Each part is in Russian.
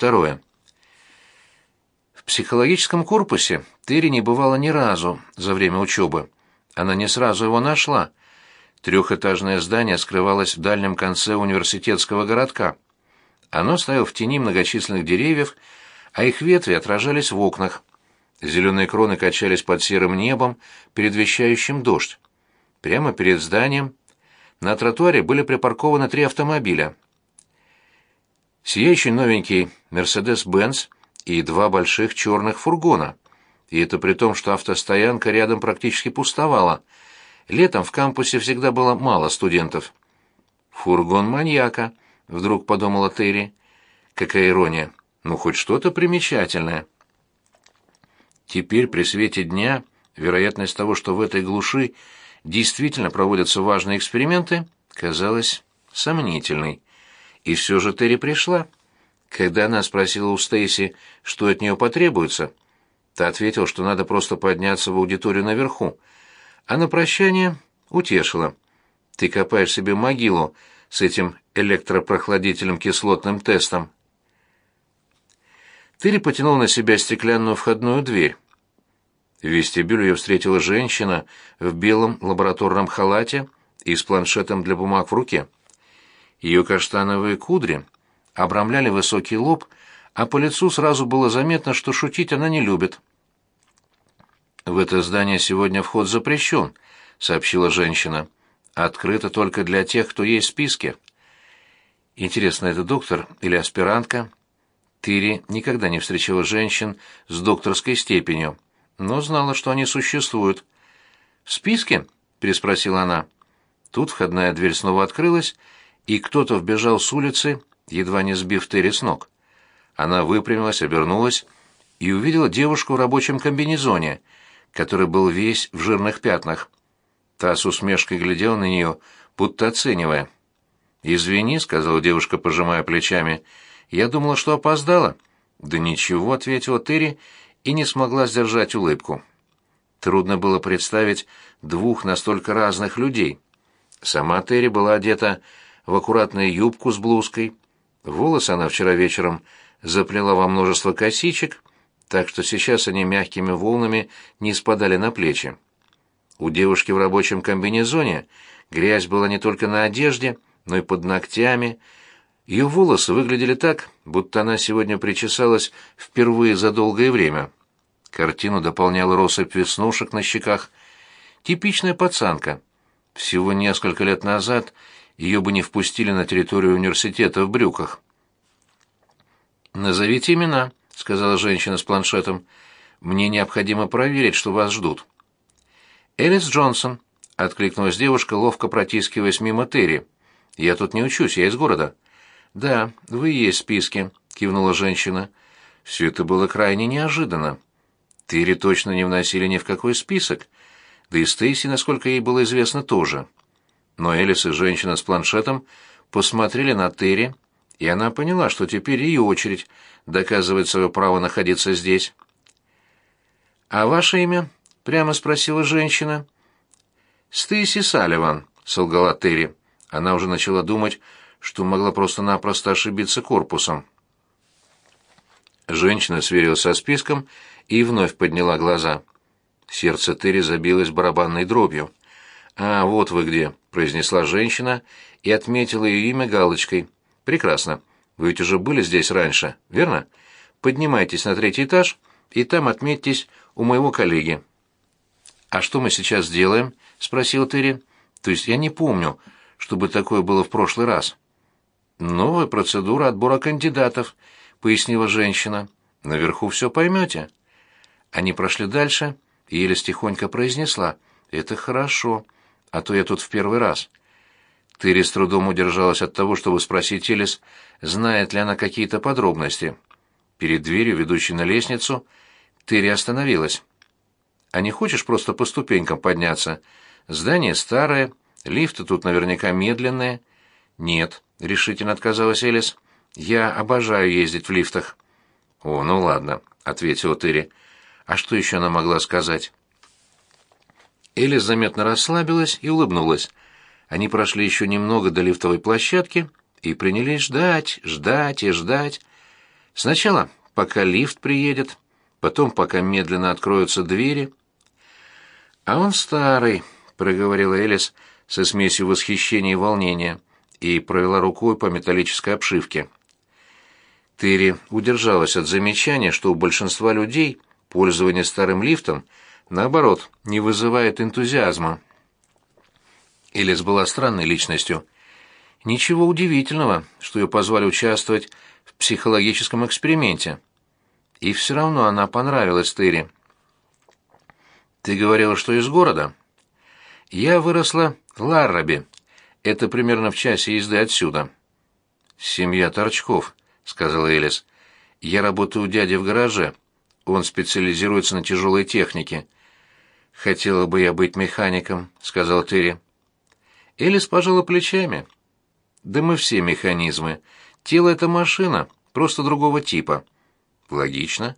Второе. В психологическом корпусе Терри не бывала ни разу за время учебы. Она не сразу его нашла. Трехэтажное здание скрывалось в дальнем конце университетского городка. Оно стояло в тени многочисленных деревьев, а их ветви отражались в окнах. Зеленые кроны качались под серым небом, предвещающим дождь. Прямо перед зданием на тротуаре были припаркованы три автомобиля. Сияющий новенький «Мерседес-Бенц» и два больших черных фургона. И это при том, что автостоянка рядом практически пустовала. Летом в кампусе всегда было мало студентов. «Фургон маньяка», — вдруг подумала Терри. Какая ирония. Ну, хоть что-то примечательное. Теперь при свете дня вероятность того, что в этой глуши действительно проводятся важные эксперименты, казалась сомнительной. И все же Терри пришла. Когда она спросила у Стейси, что от нее потребуется, та ответила, что надо просто подняться в аудиторию наверху, а на прощание утешила. «Ты копаешь себе могилу с этим электропрохладительным кислотным тестом». Терри потянул на себя стеклянную входную дверь. В вестибюле ее встретила женщина в белом лабораторном халате и с планшетом для бумаг в руке. Ее каштановые кудри обрамляли высокий лоб, а по лицу сразу было заметно, что шутить она не любит. «В это здание сегодня вход запрещен», — сообщила женщина. «Открыто только для тех, кто есть в списке». «Интересно, это доктор или аспирантка?» Тири никогда не встречала женщин с докторской степенью, но знала, что они существуют. «В списке?» — переспросила она. Тут входная дверь снова открылась, и кто-то вбежал с улицы, едва не сбив Терри с ног. Она выпрямилась, обернулась и увидела девушку в рабочем комбинезоне, который был весь в жирных пятнах. Та с усмешкой глядела на нее, будто оценивая. «Извини», — сказала девушка, пожимая плечами, — я думала, что опоздала. Да ничего, ответила Терри и не смогла сдержать улыбку. Трудно было представить двух настолько разных людей. Сама Терри была одета в аккуратную юбку с блузкой. Волосы она вчера вечером заплела во множество косичек, так что сейчас они мягкими волнами не спадали на плечи. У девушки в рабочем комбинезоне грязь была не только на одежде, но и под ногтями, ее волосы выглядели так, будто она сегодня причесалась впервые за долгое время. Картину дополняла россыпь веснушек на щеках. Типичная пацанка. Всего несколько лет назад ее бы не впустили на территорию университета в брюках. «Назовите имена», — сказала женщина с планшетом. «Мне необходимо проверить, что вас ждут». «Элис Джонсон», — откликнулась девушка, ловко протискиваясь мимо Терри. «Я тут не учусь, я из города». «Да, вы есть в списке», — кивнула женщина. Все это было крайне неожиданно. Тыри точно не вносили ни в какой список, да и Стейси, насколько ей было известно, тоже. Но Элис и женщина с планшетом посмотрели на Терри, и она поняла, что теперь ее очередь доказывать свое право находиться здесь. «А ваше имя?» — прямо спросила женщина. «Стейси Салливан», — солгала Терри. Она уже начала думать, что могла просто-напросто ошибиться корпусом. Женщина сверилась со списком и вновь подняла глаза. Сердце Терри забилось барабанной дробью. «А, вот вы где», — произнесла женщина и отметила ее имя галочкой. «Прекрасно. Вы ведь уже были здесь раньше, верно? Поднимайтесь на третий этаж и там отметьтесь у моего коллеги». «А что мы сейчас делаем?» — спросил Терри. «То есть я не помню, чтобы такое было в прошлый раз». «Новая процедура отбора кандидатов», — пояснила женщина. «Наверху все поймете». Они прошли дальше, и Елис тихонько произнесла. «Это хорошо, а то я тут в первый раз». Тыри с трудом удержалась от того, чтобы спросить Элис, знает ли она какие-то подробности. Перед дверью, ведущей на лестницу, Тыри остановилась. «А не хочешь просто по ступенькам подняться? Здание старое, лифты тут наверняка медленные». «Нет», — решительно отказалась Элис. «Я обожаю ездить в лифтах». «О, ну ладно», — ответила Терри. «А что еще она могла сказать?» Элис заметно расслабилась и улыбнулась. Они прошли еще немного до лифтовой площадки и принялись ждать, ждать и ждать. Сначала, пока лифт приедет, потом, пока медленно откроются двери. А он старый, проговорила Элис со смесью восхищения и волнения и провела рукой по металлической обшивке. Терри удержалась от замечания, что у большинства людей пользование старым лифтом, наоборот, не вызывает энтузиазма. Элис была странной личностью. Ничего удивительного, что ее позвали участвовать в психологическом эксперименте. И все равно она понравилась Терри. «Ты говорила, что из города?» «Я выросла в Ларрабе. Это примерно в часе езды отсюда». «Семья Торчков», — сказала Элис. «Я работаю у дяди в гараже. Он специализируется на тяжелой технике». «Хотела бы я быть механиком», — сказал Терри. Элис пожала плечами. «Да мы все механизмы. Тело — это машина, просто другого типа». «Логично».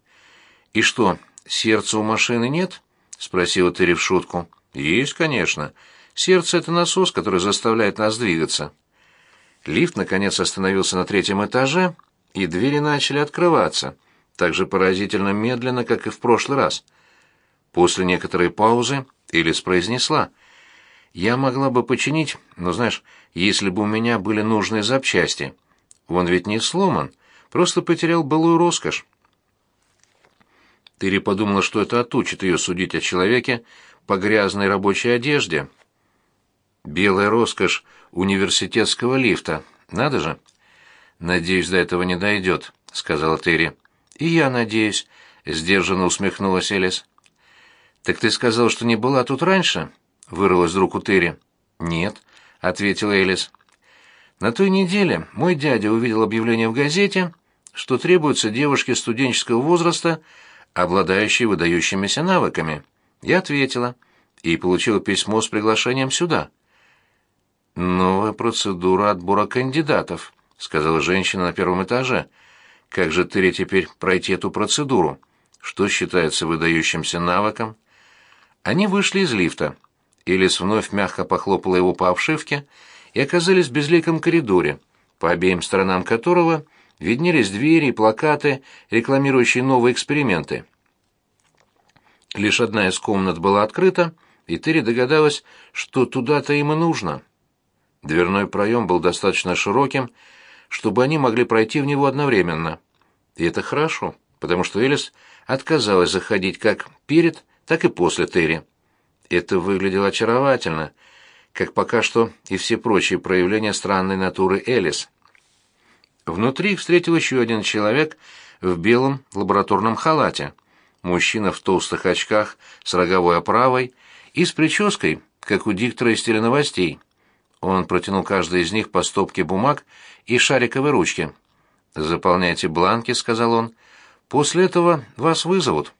«И что, сердца у машины нет?» — спросила Терри в шутку. «Есть, конечно. Сердце — это насос, который заставляет нас двигаться». Лифт, наконец, остановился на третьем этаже, и двери начали открываться, так же поразительно медленно, как и в прошлый раз. После некоторой паузы Элис произнесла. «Я могла бы починить, но, знаешь, если бы у меня были нужные запчасти. Он ведь не сломан, просто потерял былую роскошь». Тыри подумала, что это отучит ее судить о человеке по грязной рабочей одежде. Белая роскошь университетского лифта. Надо же. Надеюсь, до этого не дойдет, сказала Терри. И я надеюсь, сдержанно усмехнулась Элис. Так ты сказал, что не была тут раньше? вырвалась вдруг у Терри. Нет, ответила Элис. На той неделе мой дядя увидел объявление в газете, что требуются девушки студенческого возраста обладающий выдающимися навыками. Я ответила и получила письмо с приглашением сюда. «Новая процедура отбора кандидатов», — сказала женщина на первом этаже. «Как же ты теперь пройти эту процедуру? Что считается выдающимся навыком?» Они вышли из лифта. Элис вновь мягко похлопала его по обшивке и оказались в безликом коридоре, по обеим сторонам которого виднелись двери и плакаты, рекламирующие новые эксперименты. Лишь одна из комнат была открыта, и Терри догадалась, что туда-то им и нужно. Дверной проем был достаточно широким, чтобы они могли пройти в него одновременно. И это хорошо, потому что Элис отказалась заходить как перед, так и после Терри. Это выглядело очаровательно, как пока что и все прочие проявления странной натуры Элис. Внутри встретил еще один человек в белом лабораторном халате. Мужчина в толстых очках с роговой оправой и с прической, как у диктора из теленовостей. Он протянул каждой из них по стопке бумаг и шариковой ручки. «Заполняйте бланки», — сказал он. «После этого вас вызовут».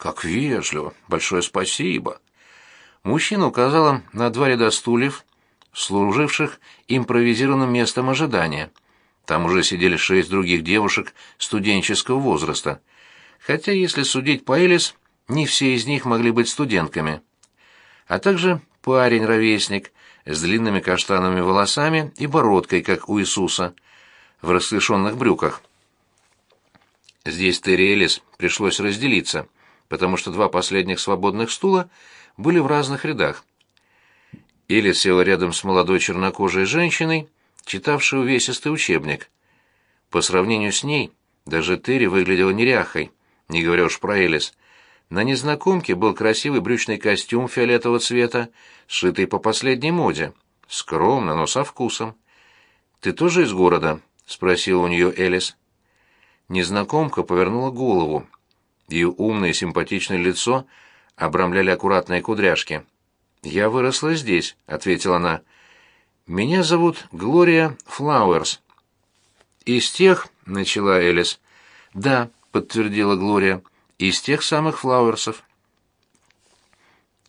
«Как вежливо! Большое спасибо!» Мужчина указал им на два ряда стульев, служивших импровизированным местом ожидания. Там уже сидели шесть других девушек студенческого возраста. Хотя, если судить по Элис, не все из них могли быть студентками. А также парень-ровесник с длинными каштановыми волосами и бородкой, как у Иисуса, в расклешенных брюках. Здесь Терри Элис пришлось разделиться, потому что два последних свободных стула были в разных рядах. Элис села рядом с молодой чернокожей женщиной, читавший увесистый учебник. По сравнению с ней, даже Терри выглядела неряхой, не говоря уж про Элис. На незнакомке был красивый брючный костюм фиолетового цвета, сшитый по последней моде. Скромно, но со вкусом. «Ты тоже из города?» — спросила у нее Элис. Незнакомка повернула голову. Ее умное и симпатичное лицо обрамляли аккуратные кудряшки. «Я выросла здесь», — ответила она. Меня зовут Глория Флауэрс. Из тех, начала Элис. Да, подтвердила Глория. Из тех самых Флауэрсов.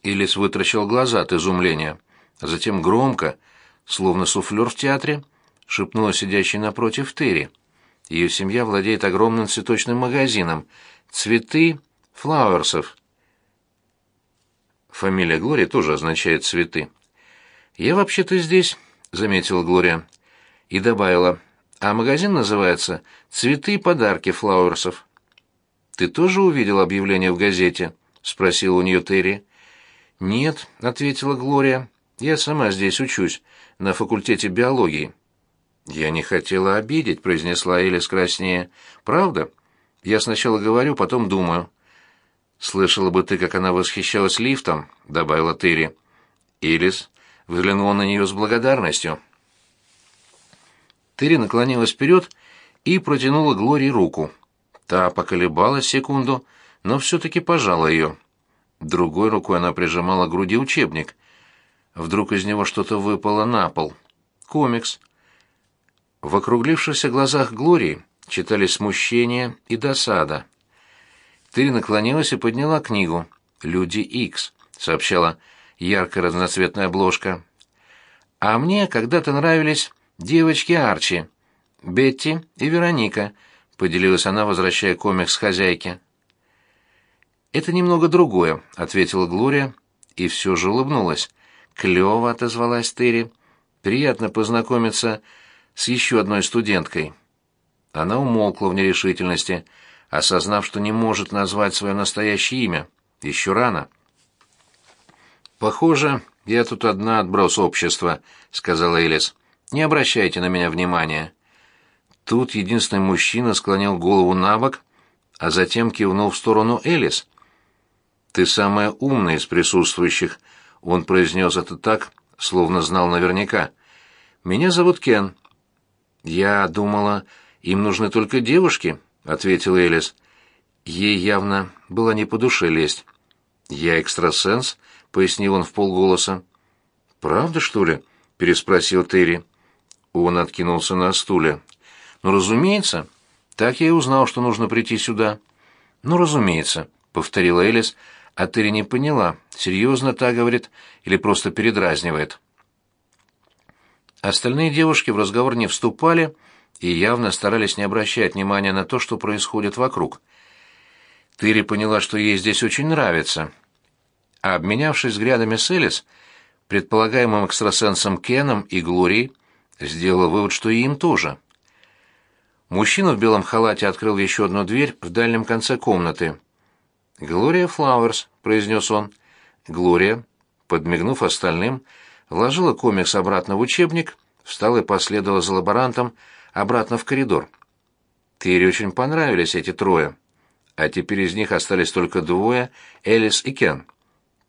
Элис вытращил глаза от изумления, затем громко, словно суфлер в театре, шепнула сидящей напротив Терри. Ее семья владеет огромным цветочным магазином. Цветы Флауэрсов. Фамилия Глории тоже означает цветы. Я вообще-то здесь — заметила Глория. И добавила, а магазин называется «Цветы и подарки Флауэрсов». «Ты тоже увидел объявление в газете?» — спросил у нее Терри. «Нет», — ответила Глория. «Я сама здесь учусь, на факультете биологии». «Я не хотела обидеть», — произнесла Элис краснее. «Правда? Я сначала говорю, потом думаю». «Слышала бы ты, как она восхищалась лифтом», — добавила Терри. Элис взглянула на нее с благодарностью. Терри наклонилась вперед и протянула Глории руку. Та поколебалась секунду, но все-таки пожала ее. Другой рукой она прижимала к груди учебник. Вдруг из него что-то выпало на пол. Комикс. В округлившихся глазах Глории читались смущение и досада. Терри наклонилась и подняла книгу. «Люди Икс», — сообщала яркая разноцветная обложка. «А мне когда-то нравились девочки Арчи, Бетти и Вероника», поделилась она, возвращая комикс хозяйке. «Это немного другое», — ответила Глория и все же улыбнулась. «Клево», — отозвалась Терри. «Приятно познакомиться с еще одной студенткой». Она умолкла в нерешительности, осознав, что не может назвать свое настоящее имя. Еще рано. «Похоже, я тут одна отброс общества», — сказала Элис. «Не обращайте на меня внимания». Тут единственный мужчина склонил голову на бок, а затем кивнул в сторону Элис. «Ты самая умная из присутствующих», — он произнес это так, словно знал наверняка. «Меня зовут Кен». «Я думала, им нужны только девушки», — ответил Элис. Ей явно было не по душе лезть. «Я экстрасенс», — пояснил он в полголоса. «Правда, что ли?» — переспросил Терри. Он откинулся на стуле. «Ну, разумеется. Так я и узнал, что нужно прийти сюда». «Ну, разумеется», — повторила Элис, а Терри не поняла, серьезно так говорит или просто передразнивает. Остальные девушки в разговор не вступали и явно старались не обращать внимания на то, что происходит вокруг. Терри поняла, что ей здесь очень нравится. А обменявшись взглядами с Элис, предполагаемым экстрасенсом Кеном и Глорией, сделала вывод, что и им тоже. Мужчина в белом халате открыл еще одну дверь в дальнем конце комнаты. «Глория Флауэрс», — произнес он. Глория, подмигнув остальным, вложила комикс обратно в учебник, встала и последовала за лаборантом обратно в коридор. Терри очень понравились эти трое, а теперь из них остались только двое, Элис и Кен.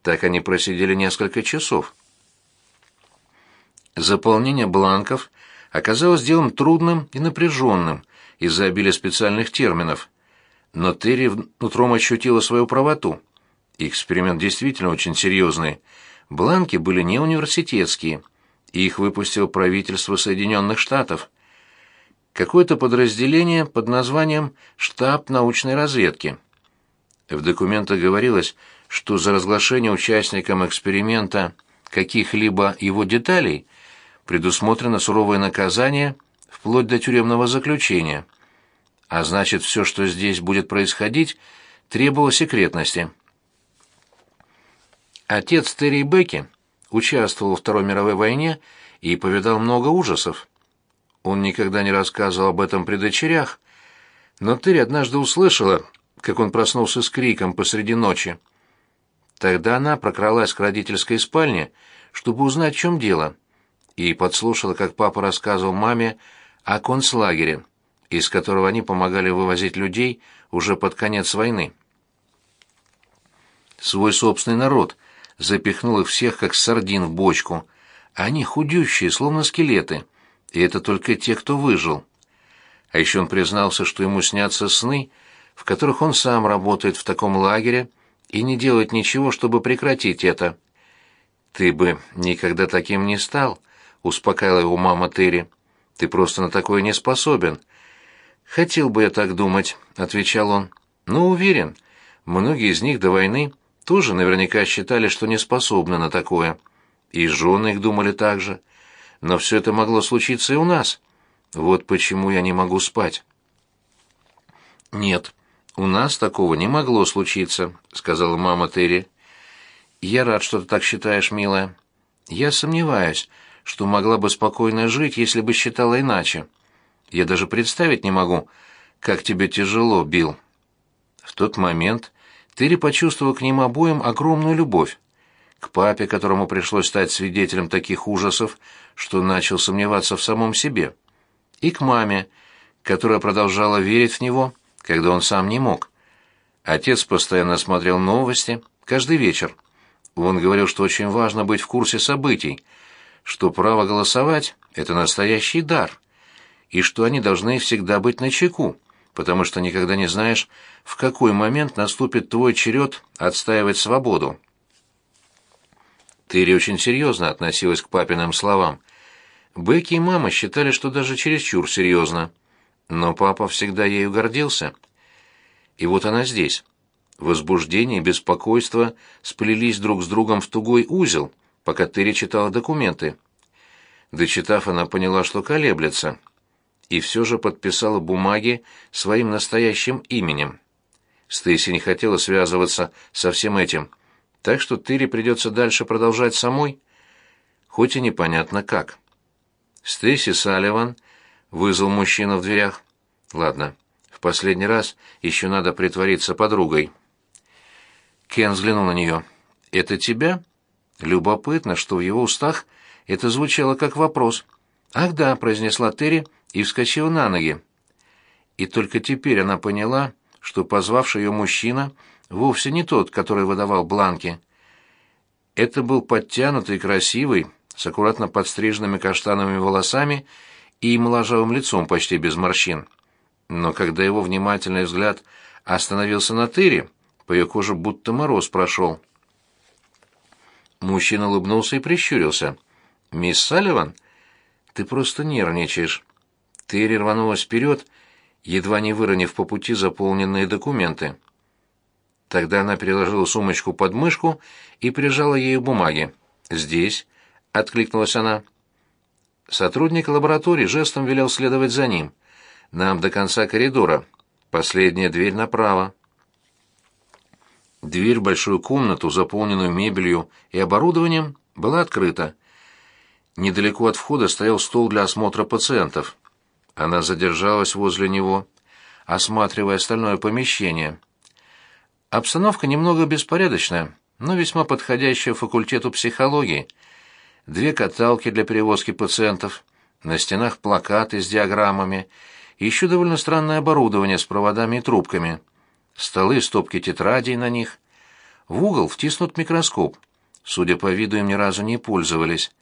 Так они просидели несколько часов. Заполнение бланков оказалось делом трудным и напряженным, из-за обилия специальных терминов. Но Терри внутром ощутила свою правоту. Эксперимент действительно очень серьезный. Бланки были не университетские. Их выпустило правительство Соединенных Штатов. Какое-то подразделение под названием «Штаб научной разведки». В документах говорилось, что за разглашение участникам эксперимента каких-либо его деталей предусмотрено суровое наказание – вплоть до тюремного заключения. А значит, все, что здесь будет происходить, требовало секретности. Отец Терри Бекки участвовал во Второй мировой войне и повидал много ужасов. Он никогда не рассказывал об этом при дочерях, но Терри однажды услышала, как он проснулся с криком посреди ночи. Тогда она прокралась к родительской спальне, чтобы узнать, в чем дело, и подслушала, как папа рассказывал маме о концлагере, из которого они помогали вывозить людей уже под конец войны. Свой собственный народ запихнул их всех, как сардин в бочку. Они худющие, словно скелеты, и это только те, кто выжил. А еще он признался, что ему снятся сны, в которых он сам работает в таком лагере и не делает ничего, чтобы прекратить это. «Ты бы никогда таким не стал», — успокаивала его мама Терри. Ты просто на такое не способен. Хотел бы я так думать, отвечал он. Но уверен, многие из них до войны тоже наверняка считали, что не способны на такое. И жены их думали так же. Но все это могло случиться и у нас. Вот почему я не могу спать. Нет, у нас такого не могло случиться, сказала мама Терри. Я рад, что ты так считаешь, милая. Я сомневаюсь, что могла бы спокойно жить, если бы считала иначе. Я даже представить не могу, как тебе тяжело, Билл». В тот момент Терри почувствовал к ним обоим огромную любовь. К папе, которому пришлось стать свидетелем таких ужасов, что начал сомневаться в самом себе. И к маме, которая продолжала верить в него, когда он сам не мог. Отец постоянно смотрел новости, каждый вечер. Он говорил, что очень важно быть в курсе событий, что право голосовать — это настоящий дар, и что они должны всегда быть начеку, потому что никогда не знаешь, в какой момент наступит твой черед отстаивать свободу. Терри очень серьезно относилась к папиным словам. Бекки и мама считали, что даже чересчур серьезно. Но папа всегда ею гордился. И вот она здесь. Возбуждение и беспокойство сплелись друг с другом в тугой узел, пока Терри читала документы. Дочитав, она поняла, что колеблется, и все же подписала бумаги своим настоящим именем. Стейси не хотела связываться со всем этим, так что Терри придется дальше продолжать самой, хоть и непонятно как. Стейси Салливан вызвал мужчину в дверях. Ладно, в последний раз еще надо притвориться подругой. Кен взглянул на нее. «Это тебя?» Любопытно, что в его устах это звучало как вопрос. «Ах да», — произнесла Терри и вскочила на ноги. И только теперь она поняла, что позвавший ее мужчина вовсе не тот, который выдавал бланки. Это был подтянутый, красивый, с аккуратно подстриженными каштановыми волосами и моложавым лицом почти без морщин. Но когда его внимательный взгляд остановился на Терри, по ее коже будто мороз прошел. Мужчина улыбнулся и прищурился. «Мисс Салливан, ты просто нервничаешь». Терри рванулась вперед, едва не выронив по пути заполненные документы. Тогда она переложила сумочку под мышку и прижала ею бумаги. «Здесь», — откликнулась она. Сотрудник лаборатории жестом велел следовать за ним. «Нам до конца коридора. Последняя дверь направо». Дверь в большую комнату, заполненную мебелью и оборудованием, была открыта. Недалеко от входа стоял стол для осмотра пациентов. Она задержалась возле него, осматривая остальное помещение. Обстановка немного беспорядочная, но весьма подходящая факультету психологии. Две каталки для перевозки пациентов, на стенах плакаты с диаграммами, еще довольно странное оборудование с проводами и трубками. Столы, стопки тетрадей на них. В угол втиснут микроскоп. Судя по виду, им ни разу не пользовались.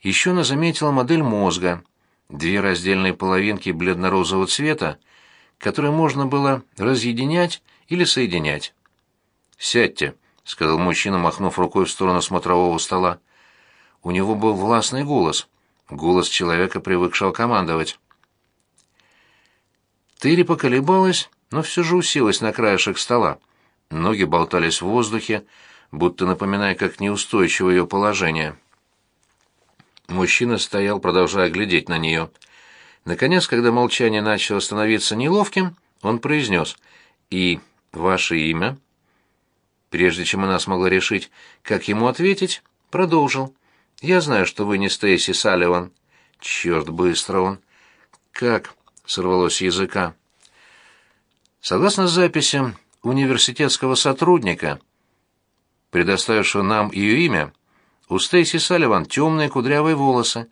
Еще она заметила модель мозга. Две раздельные половинки бледно-розового цвета, которые можно было разъединять или соединять. «Сядьте», — сказал мужчина, махнув рукой в сторону смотрового стола. У него был властный голос, голос человека, привыкшего командовать. Терри поколебалась, но все же уселась на краешек стола. Ноги болтались в воздухе, будто напоминая, как неустойчиво ее положение. Мужчина стоял, продолжая глядеть на нее. Наконец, когда молчание начало становиться неловким, он произнес «И Ваше имя?» Прежде чем она смогла решить, как ему ответить, продолжил. «Я знаю, что вы не Стейси Салливан». «Черт, быстро он!» «Как?» — сорвалось с языка. Согласно записям университетского сотрудника, предоставившего нам ее имя, у Стейси Салливан темные кудрявые волосы,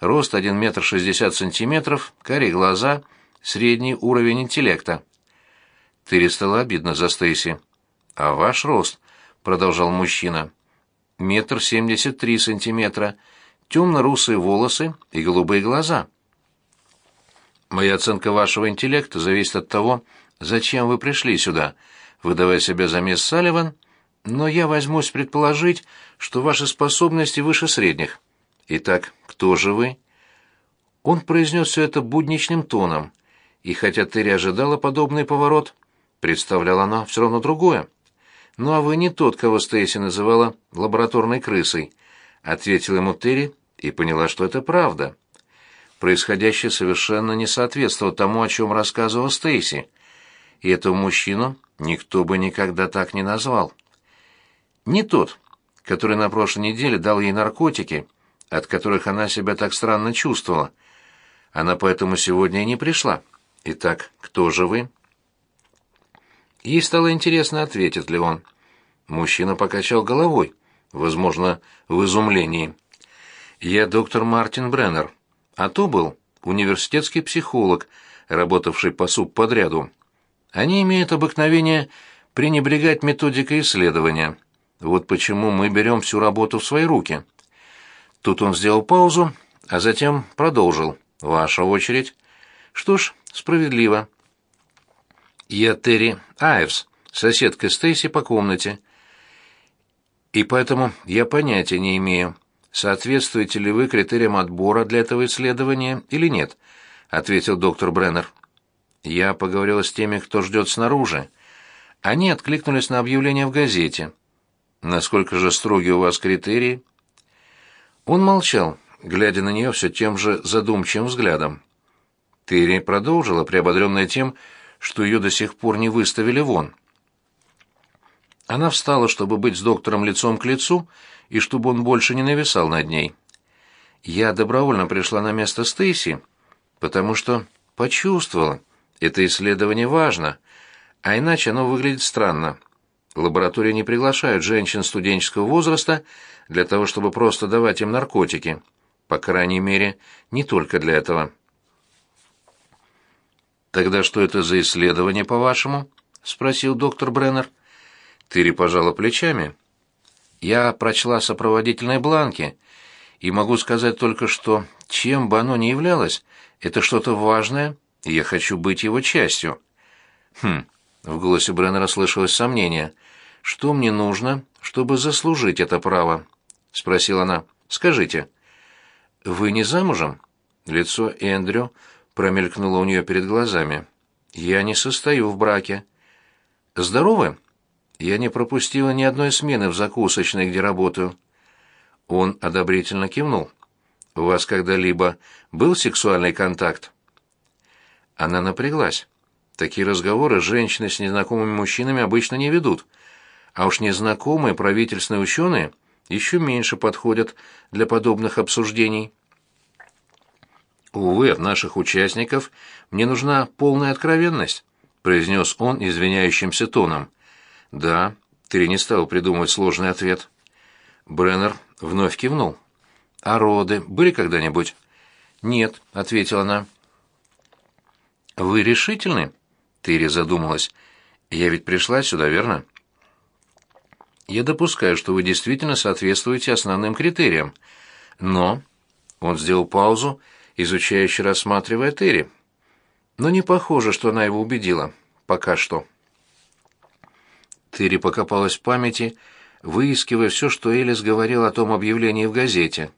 рост 1 метр 60 сантиметров, карие глаза, средний уровень интеллекта. Терри стало обидно за Стейси. «А ваш рост?» — продолжал мужчина. «Метр семьдесят три сантиметра, темно-русые волосы и голубые глаза». «Моя оценка вашего интеллекта зависит от того, зачем вы пришли сюда, выдавая себя за мисс Салливан, но я возьмусь предположить, что ваши способности выше средних. Итак, кто же вы?» Он произнес все это будничным тоном, и хотя Терри ожидала подобный поворот, — представляла она все равно другое. «Ну а вы не тот, кого Стейси называла лабораторной крысой», — ответила ему Терри и поняла, что это правда. Происходящее совершенно не соответствовало тому, о чем рассказывала Стейси, и этого мужчину никто бы никогда так не назвал. Не тот, который на прошлой неделе дал ей наркотики, от которых она себя так странно чувствовала, Она поэтому сегодня и не пришла. Итак, кто же вы?» Ей стало интересно, ответит ли он. Мужчина покачал головой, возможно, в изумлении. «Я доктор Мартин Бреннер, а то был университетский психолог, работавший по субподряду. Они имеют обыкновение пренебрегать методикой исследования. Вот почему мы берем всю работу в свои руки». Тут он сделал паузу, а затем продолжил. «Ваша очередь». «Что ж, справедливо». «Я Терри Айвс, соседка Стейси по комнате. И поэтому я понятия не имею, соответствуете ли вы критериям отбора для этого исследования или нет», — ответил доктор Бреннер. «Я поговорила с теми, кто ждет снаружи. Они откликнулись на объявление в газете. Насколько же строгие у вас критерии?» Он молчал, глядя на нее все тем же задумчивым взглядом. Терри продолжила, приободренная тем, что ее до сих пор не выставили вон. Она встала, чтобы быть с доктором лицом к лицу, и чтобы он больше не нависал над ней. Я добровольно пришла на место Стейси, потому что почувствовала, это исследование важно, а иначе оно выглядит странно. Лаборатории не приглашают женщин студенческого возраста для того, чтобы просто давать им наркотики. По крайней мере, не только для этого. «Тогда что это за исследование, по-вашему?» — спросил доктор Бреннер. Тыри пожала плечами. «Я прочла сопроводительные бланки, и могу сказать только, что, чем бы оно ни являлось, это что-то важное, и я хочу быть его частью». «Хм», — в голосе Бреннера слышалось сомнение, — «что мне нужно, чтобы заслужить это право?» — спросила она. «Скажите». «Вы не замужем?» Лицо Эндрю промелькнуло у нее перед глазами. «Я не состою в браке». «Здоровы?» «Я не пропустила ни одной смены в закусочной, где работаю». Он одобрительно кивнул. «У вас когда-либо был сексуальный контакт?» Она напряглась. Такие разговоры женщины с незнакомыми мужчинами обычно не ведут. А уж незнакомые правительственные ученые еще меньше подходят для подобных обсуждений. «Увы, от наших участников мне нужна полная откровенность», — произнес он извиняющимся тоном. «Да», — Терри не стал придумывать сложный ответ. Бреннер вновь кивнул. «А роды были когда-нибудь?» «Нет», — ответила она. «Вы решительны?» — Терри задумалась. «Я ведь пришла сюда, верно?» «Я допускаю, что вы действительно соответствуете основным критериям. Но...» Он сделал паузу изучающе рассматривая Терри. Но не похоже, что она его убедила. Пока что. Терри покопалась в памяти, выискивая все, что Элис говорил о том объявлении в газете.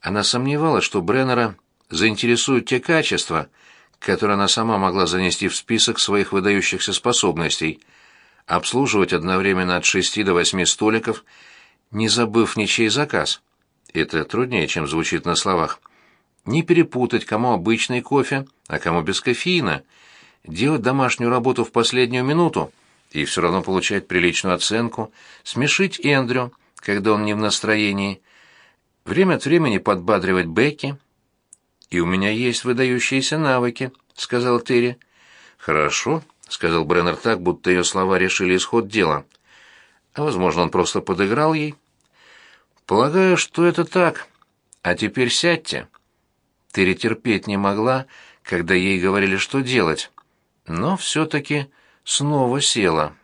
Она сомневалась, что Бреннера заинтересуют те качества, которые она сама могла занести в список своих выдающихся способностей, обслуживать одновременно от шести до восьми столиков, не забыв ничей заказ. Это труднее, чем звучит на словах не перепутать, кому обычный кофе, а кому без кофеина, делать домашнюю работу в последнюю минуту и все равно получать приличную оценку, смешить Эндрю, когда он не в настроении, время от времени подбадривать Бекки. «И у меня есть выдающиеся навыки», — сказал Терри. «Хорошо», — сказал Бреннер так, будто ее слова решили исход дела. А, возможно, он просто подыграл ей. «Полагаю, что это так. А теперь сядьте». Терри терпеть не могла, когда ей говорили, что делать, но все-таки снова села.